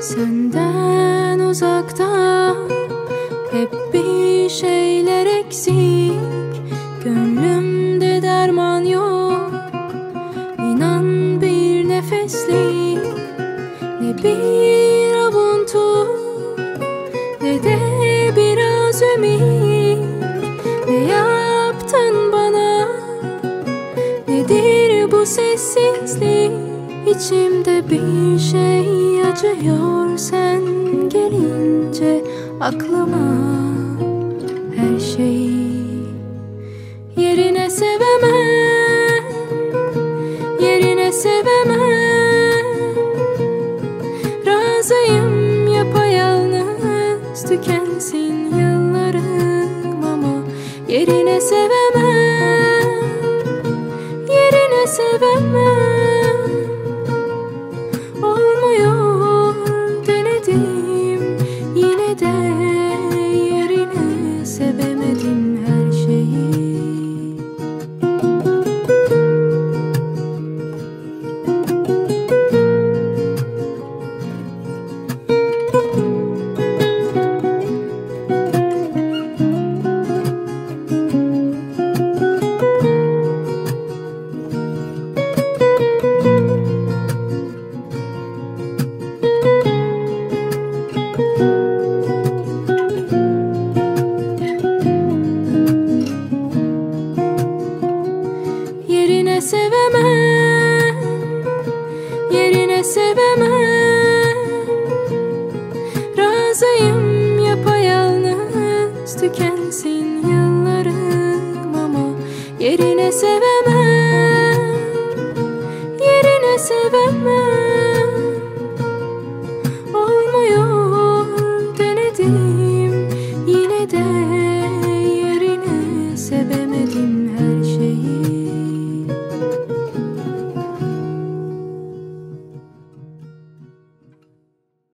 Senden uzakta hep bir şeyler eksik. Gönlümde derman yok. İnan bir nefeslik bu sessizlik İçimde bir şey acıyor. Sen gelince aklıma her şey Yerine sevemem, yerine sevemem. Razıyım yapayalnız tükensin yıllarım ama Yerine sevemem, sevemem sevemem. Razıyım yapayalnız tükensin yıllarım ama Yerine sevemem, yerine sevemem. Olmuyor denedim yine de yerine sevemedim.